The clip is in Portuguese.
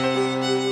Música